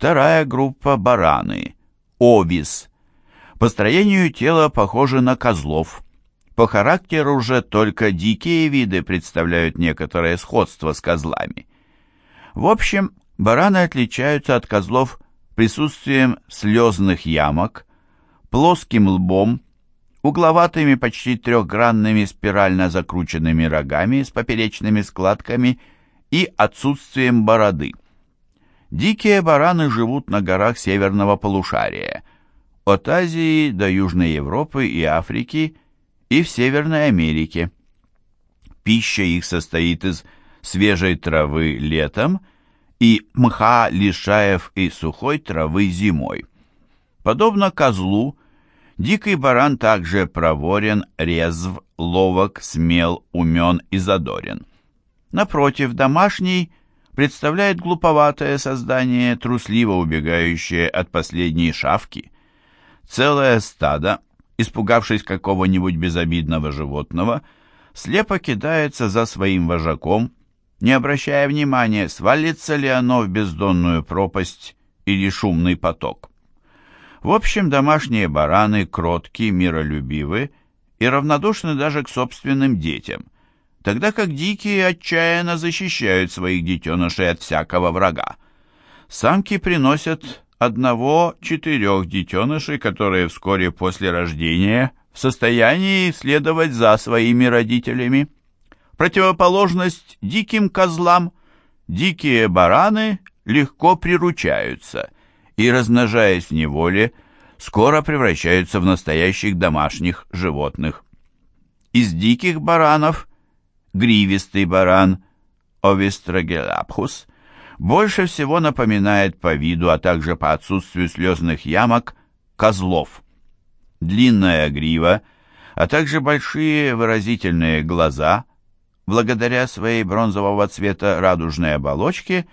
Вторая группа – бараны, овис. По строению тела похожи на козлов. По характеру же только дикие виды представляют некоторое сходство с козлами. В общем, бараны отличаются от козлов присутствием слезных ямок, плоским лбом, угловатыми почти трехгранными спирально закрученными рогами с поперечными складками и отсутствием бороды. Дикие бараны живут на горах северного полушария, от Азии до Южной Европы и Африки и в Северной Америке. Пища их состоит из свежей травы летом и мха, лишаев и сухой травы зимой. Подобно козлу, дикий баран также проворен, резв, ловок, смел, умен и задорен. Напротив, домашний представляет глуповатое создание, трусливо убегающее от последней шавки. Целое стадо, испугавшись какого-нибудь безобидного животного, слепо кидается за своим вожаком, не обращая внимания, свалится ли оно в бездонную пропасть или шумный поток. В общем, домашние бараны кротки, миролюбивы и равнодушны даже к собственным детям, тогда как дикие отчаянно защищают своих детенышей от всякого врага. Самки приносят одного-четырех детенышей, которые вскоре после рождения в состоянии следовать за своими родителями. Противоположность диким козлам, дикие бараны легко приручаются и, размножаясь в неволе, скоро превращаются в настоящих домашних животных. Из диких баранов гривистый баран Овистрогелапхус больше всего напоминает по виду, а также по отсутствию слезных ямок, козлов. Длинная грива, а также большие выразительные глаза, благодаря своей бронзового цвета радужной оболочке,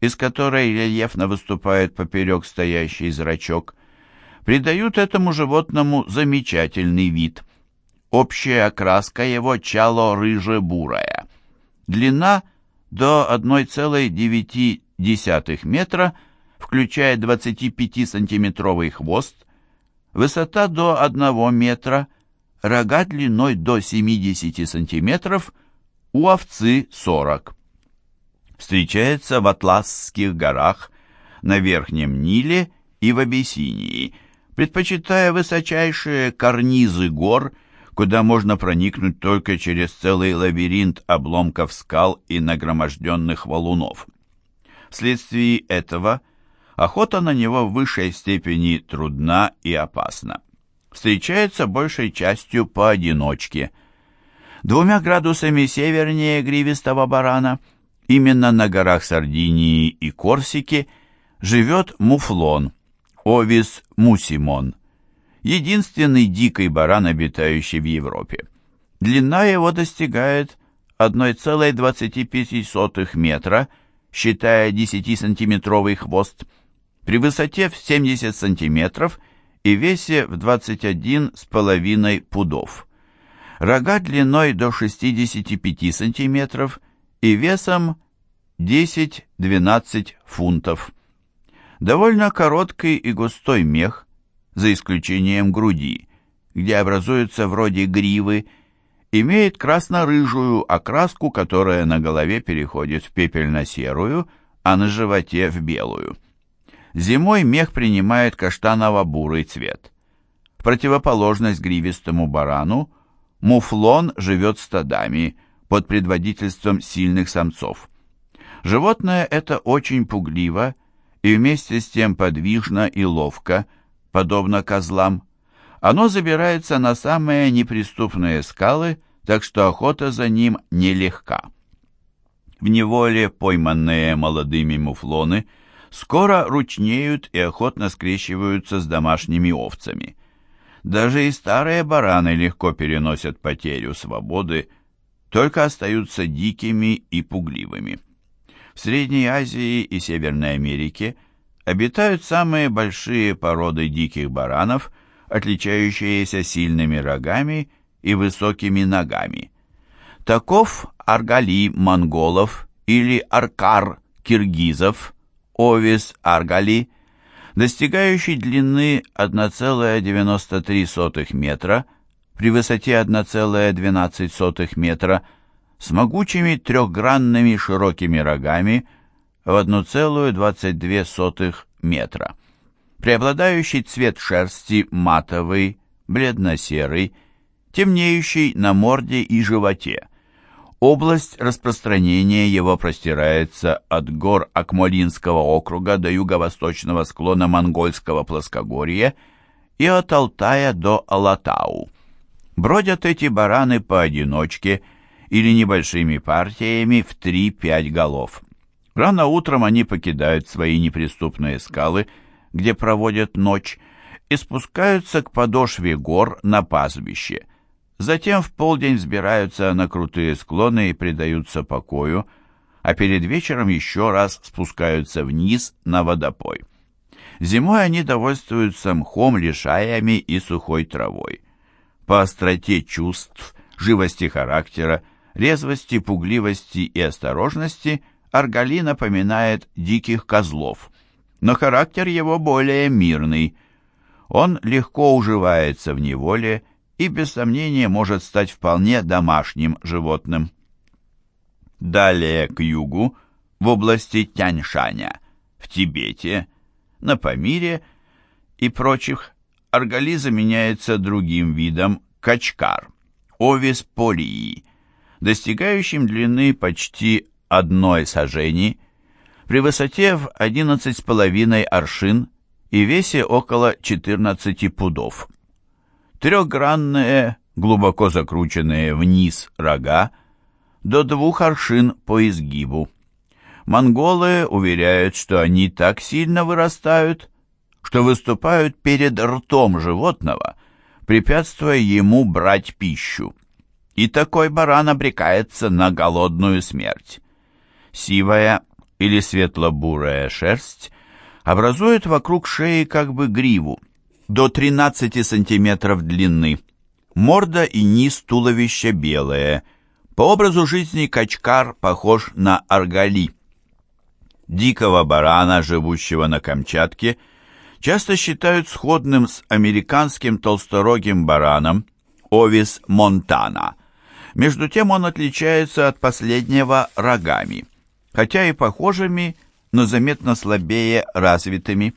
из которой рельефно выступает поперек стоящий зрачок, придают этому животному замечательный вид. Общая окраска его чало-рыже-бурая. Длина – до 1,9 метра, включая 25-сантиметровый хвост, высота до 1 метра, рога длиной до 70 сантиметров, у овцы 40. Встречается в Атласских горах, на Верхнем Ниле и в Абиссинии, предпочитая высочайшие карнизы гор – куда можно проникнуть только через целый лабиринт обломков скал и нагроможденных валунов. Вследствие этого охота на него в высшей степени трудна и опасна. Встречается большей частью поодиночке. Двумя градусами севернее гривистого барана, именно на горах Сардинии и Корсики, живет муфлон, овис мусимон – единственный дикий баран, обитающий в Европе. Длина его достигает 1,25 метра, считая 10-сантиметровый хвост, при высоте в 70 сантиметров и весе в 21,5 пудов. Рога длиной до 65 сантиметров и весом 10-12 фунтов. Довольно короткий и густой мех, за исключением груди, где образуется вроде гривы, имеет красно-рыжую окраску, которая на голове переходит в пепельно-серую, а на животе в белую. Зимой мех принимает каштаново-бурый цвет. В противоположность гривистому барану, муфлон живет стадами под предводительством сильных самцов. Животное это очень пугливо и вместе с тем подвижно и ловко – подобно козлам. Оно забирается на самые неприступные скалы, так что охота за ним нелегка. В неволе пойманные молодыми муфлоны скоро ручнеют и охотно скрещиваются с домашними овцами. Даже и старые бараны легко переносят потерю свободы, только остаются дикими и пугливыми. В Средней Азии и Северной Америке – обитают самые большие породы диких баранов, отличающиеся сильными рогами и высокими ногами. Таков аргали монголов или аркар киргизов, овис аргали – достигающий длины 1,93 метра при высоте 1,12 метра с могучими трехгранными широкими рогами в 1,22 метра. Преобладающий цвет шерсти матовый, бледно-серый, темнеющий на морде и животе. Область распространения его простирается от гор Акмолинского округа до юго-восточного склона Монгольского плоскогорья и от Алтая до Алатау. Бродят эти бараны поодиночке или небольшими партиями в 3-5 голов. Рано утром они покидают свои неприступные скалы, где проводят ночь, и спускаются к подошве гор на пастбище. Затем в полдень взбираются на крутые склоны и предаются покою, а перед вечером еще раз спускаются вниз на водопой. Зимой они довольствуются мхом, лишаями и сухой травой. По остроте чувств, живости характера, резвости, пугливости и осторожности Аргали напоминает диких козлов, но характер его более мирный. Он легко уживается в неволе и без сомнения может стать вполне домашним животным. Далее к югу, в области Тяньшаня, в Тибете, на Памире и прочих, аргали заменяется другим видом качкар, овес полии, достигающим длины почти одной сажени, при высоте в 11,5 аршин и весе около 14 пудов. Трехгранные, глубоко закрученные вниз рога, до двух аршин по изгибу. Монголы уверяют, что они так сильно вырастают, что выступают перед ртом животного, препятствуя ему брать пищу. И такой баран обрекается на голодную смерть. Сивая или светло-бурая шерсть образует вокруг шеи как бы гриву, до 13 сантиметров длины. Морда и низ туловища белые. По образу жизни качкар похож на аргали. Дикого барана, живущего на Камчатке, часто считают сходным с американским толсторогим бараном Овис монтана. Между тем он отличается от последнего рогами, хотя и похожими, но заметно слабее развитыми.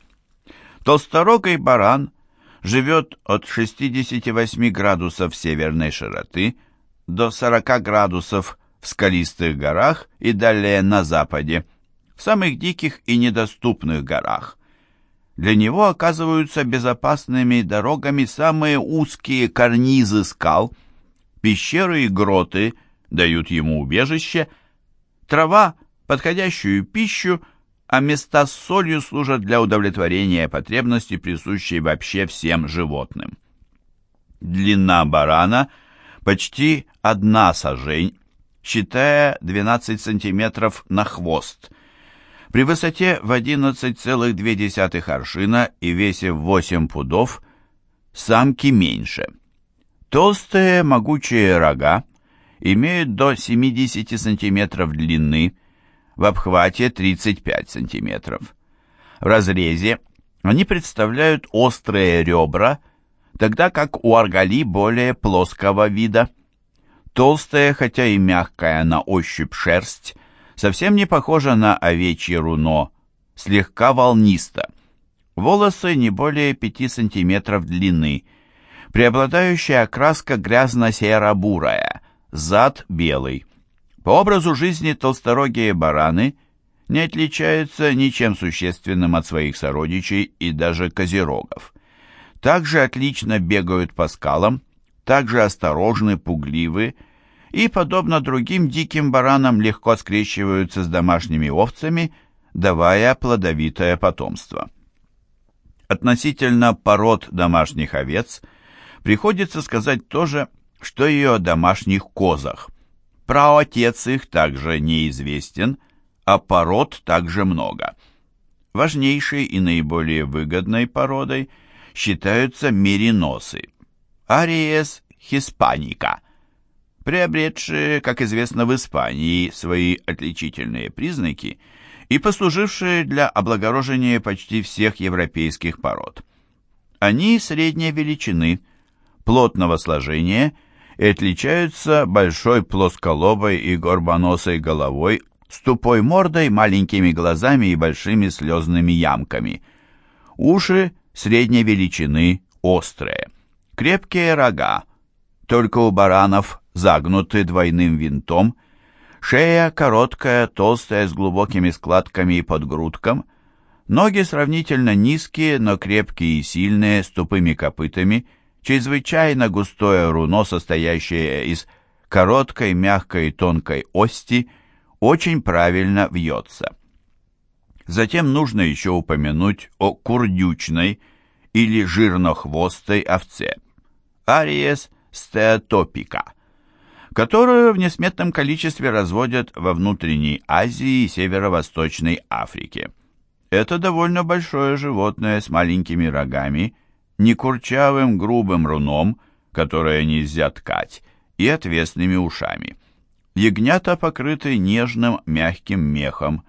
Толсторогий баран живет от 68 градусов северной широты до 40 градусов в скалистых горах и далее на западе, в самых диких и недоступных горах. Для него оказываются безопасными дорогами самые узкие карнизы скал, пещеры и гроты дают ему убежище, трава – подходящую пищу – а места с солью служат для удовлетворения потребностей, присущей вообще всем животным. Длина барана почти одна сажень, считая 12 сантиметров на хвост. При высоте в 11,2 аршина и весе в 8 пудов самки меньше. Толстые могучие рога имеют до 70 сантиметров длины, в обхвате 35 см. В разрезе они представляют острые ребра, тогда как у аргали более плоского вида. Толстая, хотя и мягкая на ощупь шерсть, совсем не похожа на овечье руно, слегка волниста. Волосы не более 5 см длины, преобладающая окраска грязно-серо-бурая, зад белый. По образу жизни толсторогие бараны не отличаются ничем существенным от своих сородичей и даже козерогов. Также отлично бегают по скалам, также осторожны, пугливы и, подобно другим диким баранам, легко скрещиваются с домашними овцами, давая плодовитое потомство. Относительно пород домашних овец приходится сказать то же, что и о домашних козах – Праотец их также неизвестен, а пород также много. Важнейшей и наиболее выгодной породой считаются мериносы, Ариес хиспаника, приобретшие, как известно, в Испании свои отличительные признаки и послужившие для облагорожения почти всех европейских пород. Они средней величины, плотного сложения и отличаются большой плосколобой и горбоносой головой, с тупой мордой, маленькими глазами и большими слезными ямками. Уши средней величины, острые. Крепкие рога, только у баранов загнуты двойным винтом, шея короткая, толстая, с глубокими складками и подгрудком, ноги сравнительно низкие, но крепкие и сильные, с тупыми копытами, чрезвычайно густое руно, состоящее из короткой, мягкой и тонкой ости, очень правильно вьется. Затем нужно еще упомянуть о курдючной или жирнохвостой овце. Ариес стеотопика, которую в несметном количестве разводят во внутренней Азии и северо-восточной Африке. Это довольно большое животное с маленькими рогами, некурчавым грубым руном, которое нельзя ткать, и отвесными ушами. Ягнята покрыты нежным мягким мехом.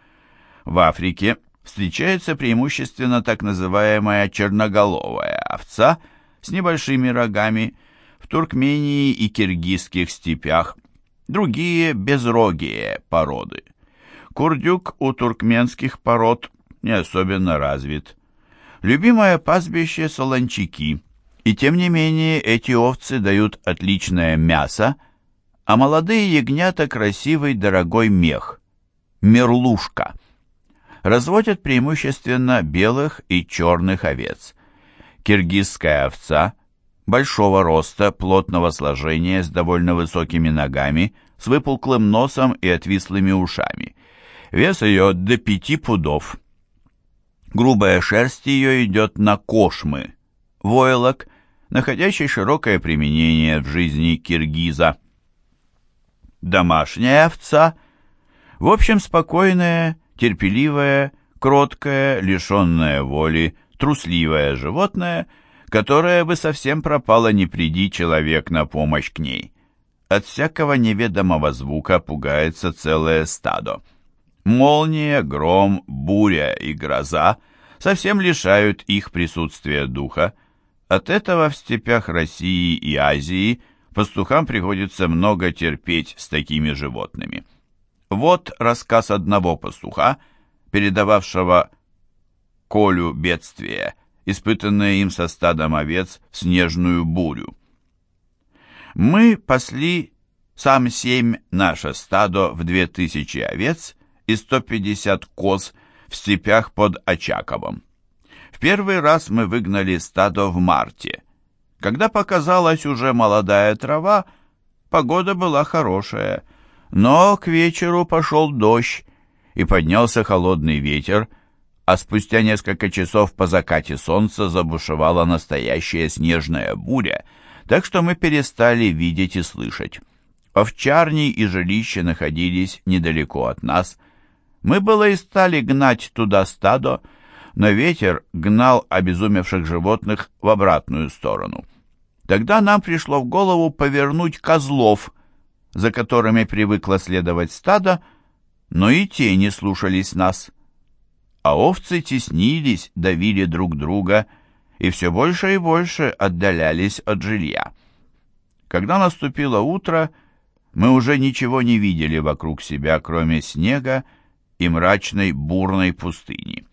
В Африке встречается преимущественно так называемая черноголовая овца с небольшими рогами, в Туркмении и киргизских степях, другие безрогие породы. Курдюк у туркменских пород не особенно развит. Любимое пастбище – солончаки, и тем не менее эти овцы дают отличное мясо – а молодые ягнята красивый дорогой мех, мерлушка. Разводят преимущественно белых и черных овец. Киргизская овца большого роста, плотного сложения, с довольно высокими ногами, с выпуклым носом и отвислыми ушами. Вес ее до пяти пудов. Грубая шерсть ее идет на кошмы, войлок, находящий широкое применение в жизни киргиза домашняя овца, в общем, спокойное, терпеливое, кроткое, лишенное воли, трусливое животное, которое бы совсем пропало, не приди человек на помощь к ней. От всякого неведомого звука пугается целое стадо. Молния, гром, буря и гроза совсем лишают их присутствия духа. От этого в степях России и Азии – пастухам приходится много терпеть с такими животными. Вот рассказ одного пастуха, передававшего Колю бедствие, испытанное им со стадом овец в снежную бурю. Мы пасли сам семь наше стадо в две тысячи овец и сто пятьдесят коз в степях под Очаковом. В первый раз мы выгнали стадо в марте – когда показалась уже молодая трава, погода была хорошая, но к вечеру пошел дождь, и поднялся холодный ветер, а спустя несколько часов по закате солнца забушевала настоящая снежная буря, так что мы перестали видеть и слышать. Овчарни и жилища находились недалеко от нас. Мы было и стали гнать туда стадо, но ветер гнал обезумевших животных в обратную сторону. Тогда нам пришло в голову повернуть козлов, за которыми привыкло следовать стадо, но и те не слушались нас. А овцы теснились, давили друг друга и все больше и больше отдалялись от жилья. Когда наступило утро, мы уже ничего не видели вокруг себя, кроме снега и мрачной бурной пустыни.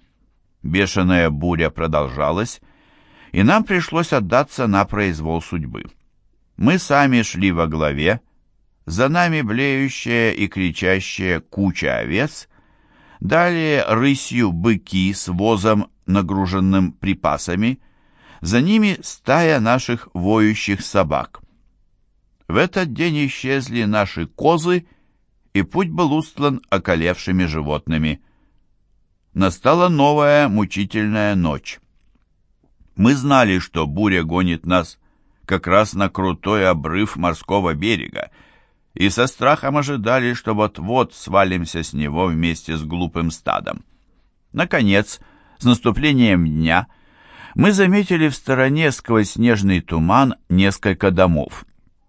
Бешеная буря продолжалась, и нам пришлось отдаться на произвол судьбы. Мы сами шли во главе, за нами блеющая и кричащая куча овец, далее рысью быки с возом, нагруженным припасами, за ними стая наших воющих собак. В этот день исчезли наши козы, и путь был устлан околевшими животными. Настала новая мучительная ночь. Мы знали, что буря гонит нас как раз на крутой обрыв морского берега, и со страхом ожидали, что вот-вот свалимся с него вместе с глупым стадом. Наконец, с наступлением дня, мы заметили в стороне сквозь снежный туман несколько домов.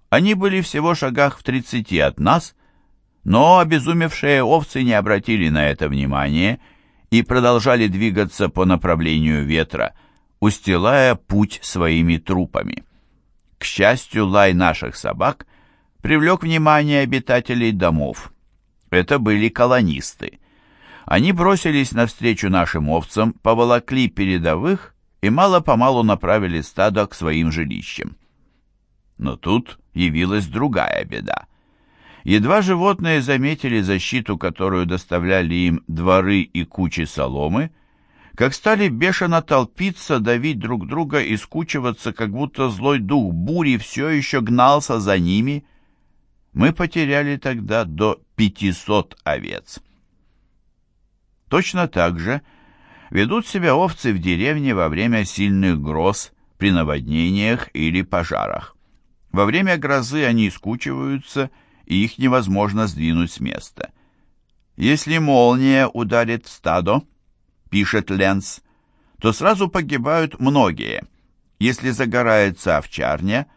Они были всего шагах в тридцати от нас, Но обезумевшие овцы не обратили на это внимания и продолжали двигаться по направлению ветра, устилая путь своими трупами. К счастью, лай наших собак привлек внимание обитателей домов. Это были колонисты. Они бросились навстречу нашим овцам, поволокли передовых и мало-помалу направили стадо к своим жилищам. Но тут явилась другая беда. Едва животные заметили защиту, которую доставляли им дворы и кучи соломы, как стали бешено толпиться, давить друг друга и скучиваться, как будто злой дух бури все еще гнался за ними. Мы потеряли тогда до пятисот овец. Точно так же ведут себя овцы в деревне во время сильных гроз, при наводнениях или пожарах. Во время грозы они скучиваются, и их невозможно сдвинуть с места. Если молния ударит в стадо, пишет Ленц, то сразу погибают многие. Если загорается овчарня,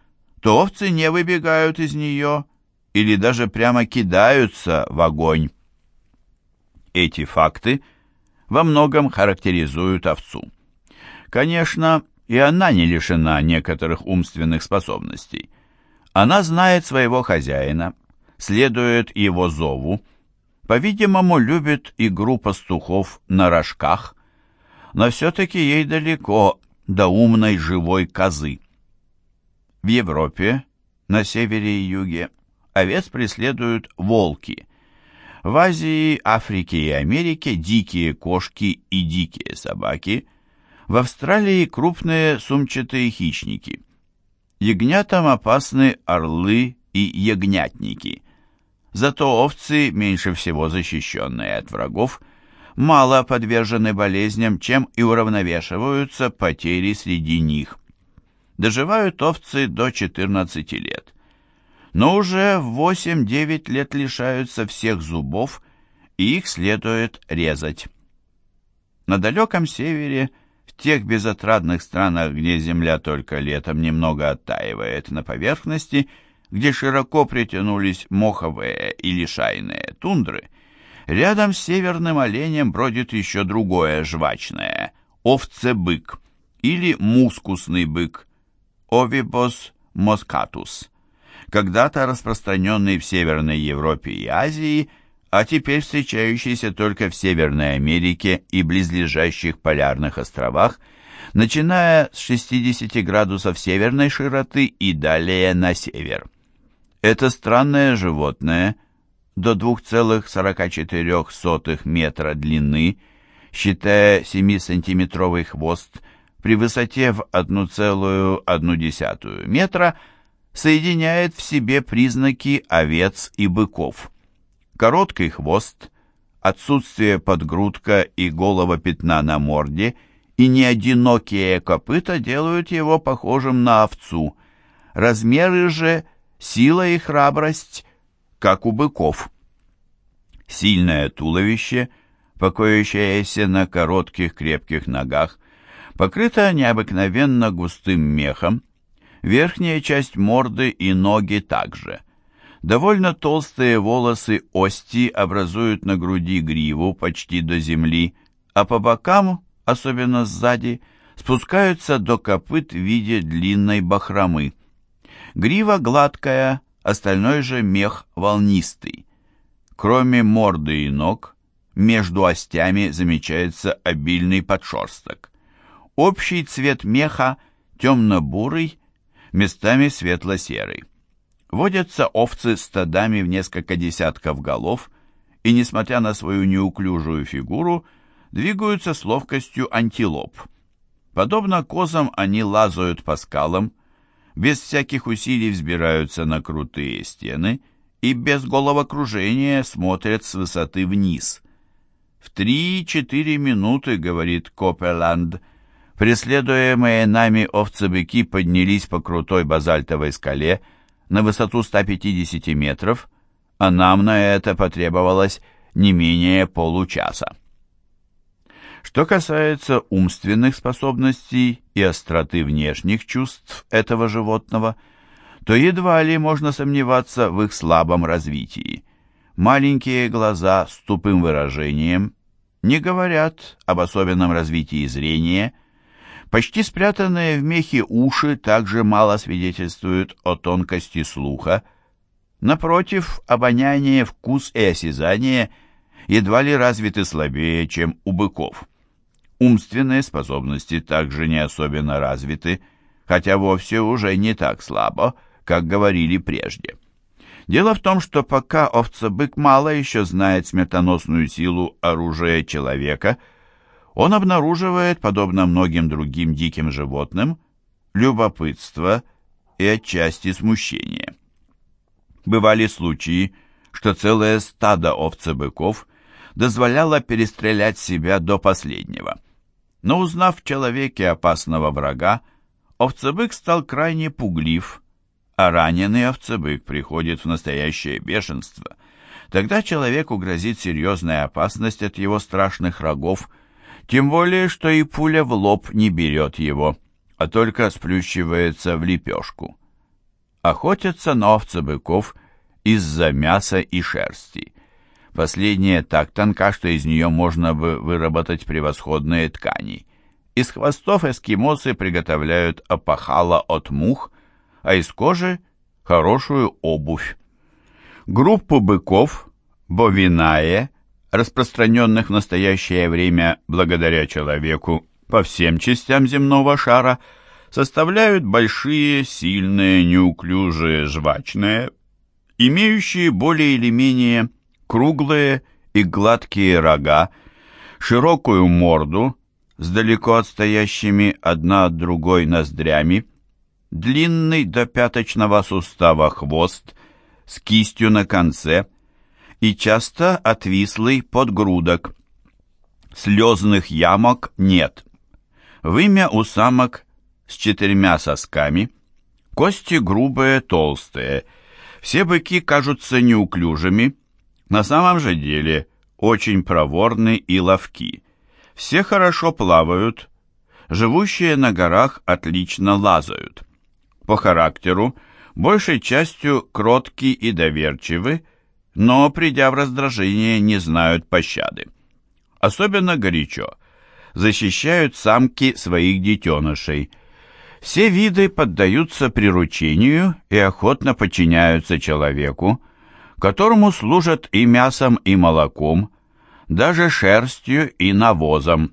то овцы не выбегают из нее или даже прямо кидаются в огонь. Эти факты во многом характеризуют овцу. Конечно, и она не лишена некоторых умственных способностей. Она знает своего хозяина, следует его зову, по-видимому, любит игру пастухов на рожках, но все-таки ей далеко до умной живой козы. В Европе, на севере и юге, овец преследуют волки. В Азии, Африке и Америке дикие кошки и дикие собаки. В Австралии крупные сумчатые хищники. Ягнятам опасны орлы и ягнятники. Зато овцы, меньше всего защищенные от врагов, мало подвержены болезням, чем и уравновешиваются потери среди них. Доживают овцы до 14 лет но уже в 8-9 лет лишаются всех зубов, и их следует резать. На далеком севере, в тех безотрадных странах, где земля только летом немного оттаивает на поверхности, где широко притянулись моховые или шайные тундры, рядом с северным оленем бродит еще другое жвачное – овцебык или мускусный бык – овибос москатус когда-то распространенный в Северной Европе и Азии, а теперь встречающийся только в Северной Америке и близлежащих полярных островах, начиная с 60 градусов северной широты и далее на север. Это странное животное до 2,44 метра длины, считая 7-сантиметровый хвост, при высоте в 1,1 метра – соединяет в себе признаки овец и быков. Короткий хвост, отсутствие подгрудка и голого пятна на морде и неодинокие копыта делают его похожим на овцу. Размеры же, сила и храбрость, как у быков. Сильное туловище, покоящееся на коротких крепких ногах, покрыто необыкновенно густым мехом, Верхняя часть морды и ноги также. Довольно толстые волосы ости образуют на груди гриву почти до земли, а по бокам, особенно сзади, спускаются до копыт в виде длинной бахромы. Грива гладкая, остальной же мех волнистый. Кроме морды и ног, между остями замечается обильный подшерсток. Общий цвет меха темно-бурый местами светло-серый. Водятся овцы стадами в несколько десятков голов и, несмотря на свою неуклюжую фигуру, двигаются с ловкостью антилоп. Подобно козам они лазают по скалам, без всяких усилий взбираются на крутые стены и без головокружения смотрят с высоты вниз. В три-четыре минуты, говорит Копеланд, Преследуемые нами овцы-быки поднялись по крутой базальтовой скале на высоту 150 метров, а нам на это потребовалось не менее получаса. Что касается умственных способностей и остроты внешних чувств этого животного, то едва ли можно сомневаться в их слабом развитии. маленькие глаза с тупым выражением, не говорят об особенном развитии зрения, почти спрятанные в мехе уши также мало свидетельствуют о тонкости слуха, напротив, обоняние, вкус и осязание едва ли развиты слабее, чем у быков. Умственные способности также не особенно развиты, хотя вовсе уже не так слабо, как говорили прежде. Дело в том, что пока овцебык мало еще знает смертоносную силу оружия человека, он обнаруживает, подобно многим другим диким животным, любопытство и отчасти смущение. Бывали случаи, что целое стадо овцебыков дозволяло перестрелять себя до последнего. Но узнав в человеке опасного врага, овцебык стал крайне пуглив, а раненый овцебык приходит в настоящее бешенство. Тогда человеку грозит серьезная опасность от его страшных рогов, тем более, что и пуля в лоб не берет его, а только сплющивается в лепешку. Охотятся на овцебыков из-за мяса и шерсти. Последняя так тонка, что из нее можно бы выработать превосходные ткани. Из хвостов эскимосы приготовляют опахало от мух, а из кожи – хорошую обувь. Группу быков, бовинае, распространенных в настоящее время благодаря человеку по всем частям земного шара, составляют большие, сильные, неуклюжие, жвачные, имеющие более или менее круглые и гладкие рога, широкую морду, с далеко отстоящими одна от другой ноздрями, длинный до пяточного сустава хвост с кистью на конце и часто отвислый подгрудок. Слезных ямок нет. Вымя у самок с четырьмя сосками, кости грубые, толстые. Все быки кажутся неуклюжими, на самом же деле очень проворны и ловки. Все хорошо плавают, живущие на горах отлично лазают. По характеру большей частью кротки и доверчивы, но, придя в раздражение, не знают пощады. Особенно горячо защищают самки своих детенышей. Все виды поддаются приручению и охотно подчиняются человеку, которому служат и мясом, и молоком, даже шерстью и навозом.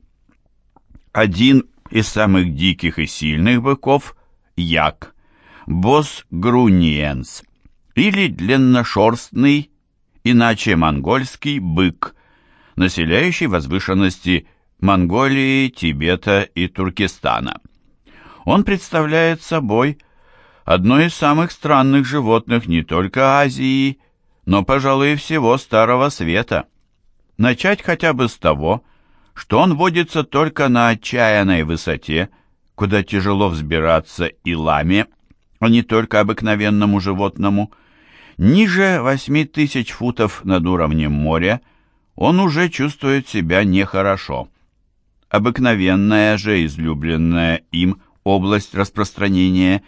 Один из самых диких и сильных быков – як, босс груниенс, или длинношерстный, иначе монгольский бык, населяющий возвышенности Монголии, Тибета и Туркестана. Он представляет собой одно из самых странных животных не только Азии, но, пожалуй, всего Старого Света – Начать хотя бы с того, что он водится только на отчаянной высоте, куда тяжело взбираться и ламе, а не только обыкновенному животному. Ниже восьми тысяч футов над уровнем моря он уже чувствует себя нехорошо. Обыкновенная же излюбленная им область распространения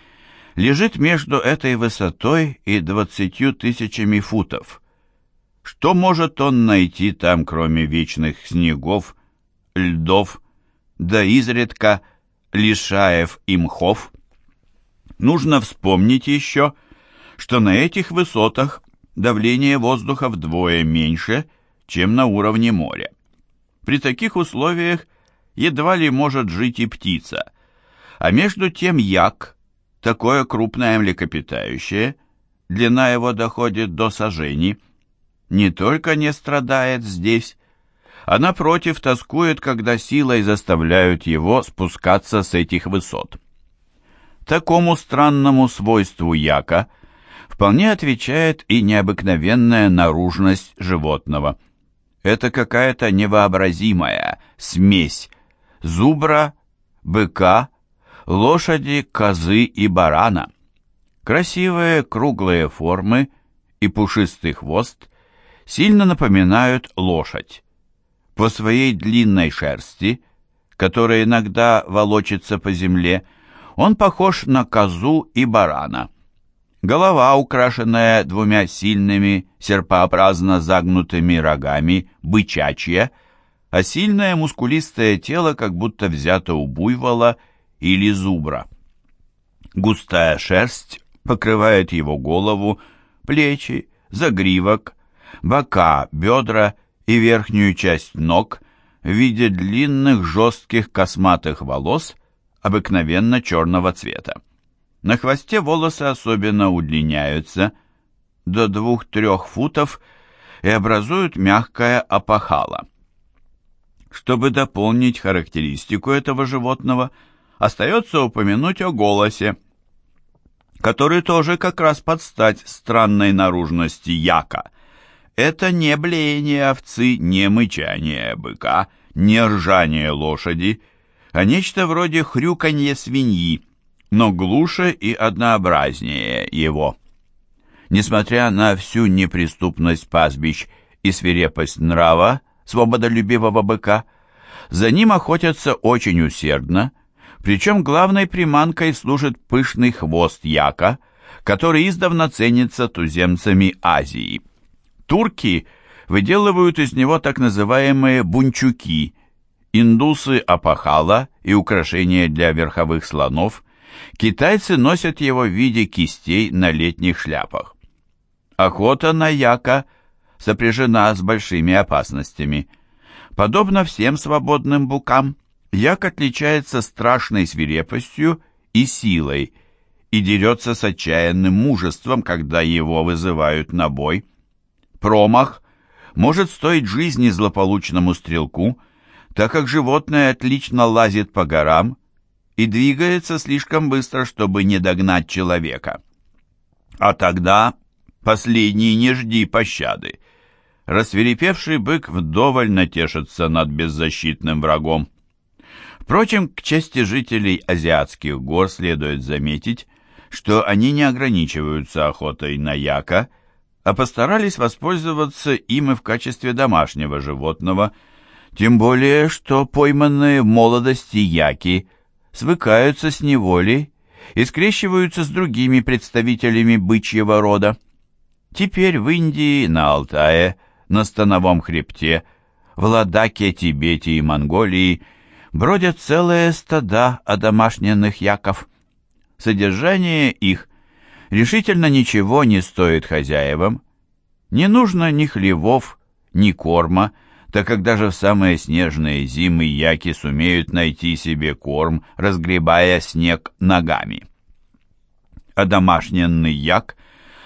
лежит между этой высотой и двадцатью тысячами футов – что может он найти там, кроме вечных снегов, льдов, да изредка лишаев и мхов? Нужно вспомнить еще, что на этих высотах давление воздуха вдвое меньше, чем на уровне моря. При таких условиях едва ли может жить и птица, а между тем як, такое крупное млекопитающее, длина его доходит до сажений, не только не страдает здесь, а напротив тоскует, когда силой заставляют его спускаться с этих высот. Такому странному свойству яка вполне отвечает и необыкновенная наружность животного. Это какая-то невообразимая смесь зубра, быка, лошади, козы и барана. Красивые круглые формы и пушистый хвост сильно напоминают лошадь. По своей длинной шерсти, которая иногда волочится по земле, он похож на козу и барана. голова, украшенная двумя сильными серпообразно загнутыми рогами, бычачья, а сильное мускулистое тело как будто взято у буйвола или зубра. Густая шерсть покрывает его голову, плечи, загривок, бока, бедра и верхнюю часть ног в виде длинных жестких косматых волос обыкновенно черного цвета. На хвосте волосы особенно удлиняются до двух-трех футов и образуют мягкое опахало. Чтобы дополнить характеристику этого животного, остается упомянуть о голосе, который тоже как раз под стать странной наружности яка. Это не блеяние овцы, не мычание быка, не ржание лошади, а нечто вроде хрюканье свиньи, но глуше и однообразнее его. Несмотря на всю неприступность пастбищ и свирепость нрава свободолюбивого быка, за ним охотятся очень усердно, причем главной приманкой служит пышный хвост яка, который издавна ценится туземцами Азии. Турки выделывают из него так называемые бунчуки, индусы апахала и украшения для верховых слонов, китайцы носят его в виде кистей на летних шляпах. Охота на яка сопряжена с большими опасностями. Подобно всем свободным букам, як отличается страшной свирепостью и силой и дерется с отчаянным мужеством, когда его вызывают на бой. Промах может стоить жизни злополучному стрелку, так как животное отлично лазит по горам и двигается слишком быстро, чтобы не догнать человека. А тогда последний не жди пощады. Рассверепевший бык вдоволь натешится над беззащитным врагом. Впрочем, к чести жителей азиатских гор следует заметить, что они не ограничиваются охотой на яка, а постарались воспользоваться им и в качестве домашнего животного, тем более, что пойманные в молодости яки – свыкаются с неволей и скрещиваются с другими представителями бычьего рода. Теперь в Индии, на Алтае, на Становом хребте, в Ладаке, Тибете и Монголии бродят целые стада одомашненных яков. Содержание их решительно ничего не стоит хозяевам. Не нужно ни хлевов, ни корма, так как даже в самые снежные зимы яки сумеют найти себе корм, разгребая снег ногами. А домашненный як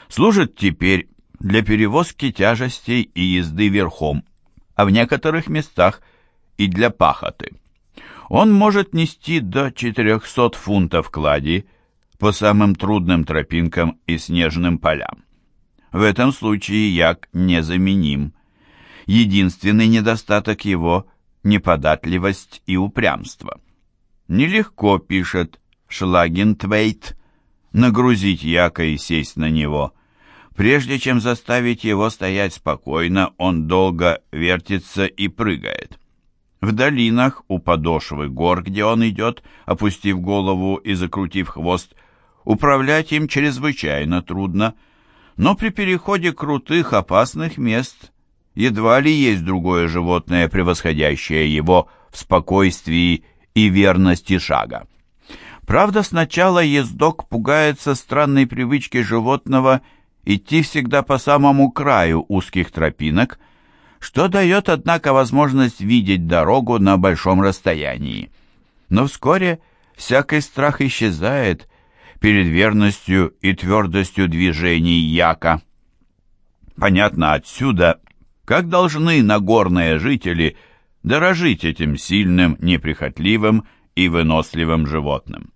служит теперь для перевозки тяжестей и езды верхом, а в некоторых местах и для пахоты. Он может нести до 400 фунтов клади по самым трудным тропинкам и снежным полям. В этом случае як незаменим – Единственный недостаток его – неподатливость и упрямство. Нелегко, пишет Шлагентвейт, нагрузить яка и сесть на него. Прежде чем заставить его стоять спокойно, он долго вертится и прыгает. В долинах у подошвы гор, где он идет, опустив голову и закрутив хвост, управлять им чрезвычайно трудно, но при переходе крутых опасных мест едва ли есть другое животное, превосходящее его в спокойствии и верности шага. Правда, сначала ездок пугается странной привычки животного идти всегда по самому краю узких тропинок, что дает, однако, возможность видеть дорогу на большом расстоянии. Но вскоре всякий страх исчезает перед верностью и твердостью движений яка. Понятно отсюда, как должны нагорные жители дорожить этим сильным, неприхотливым и выносливым животным.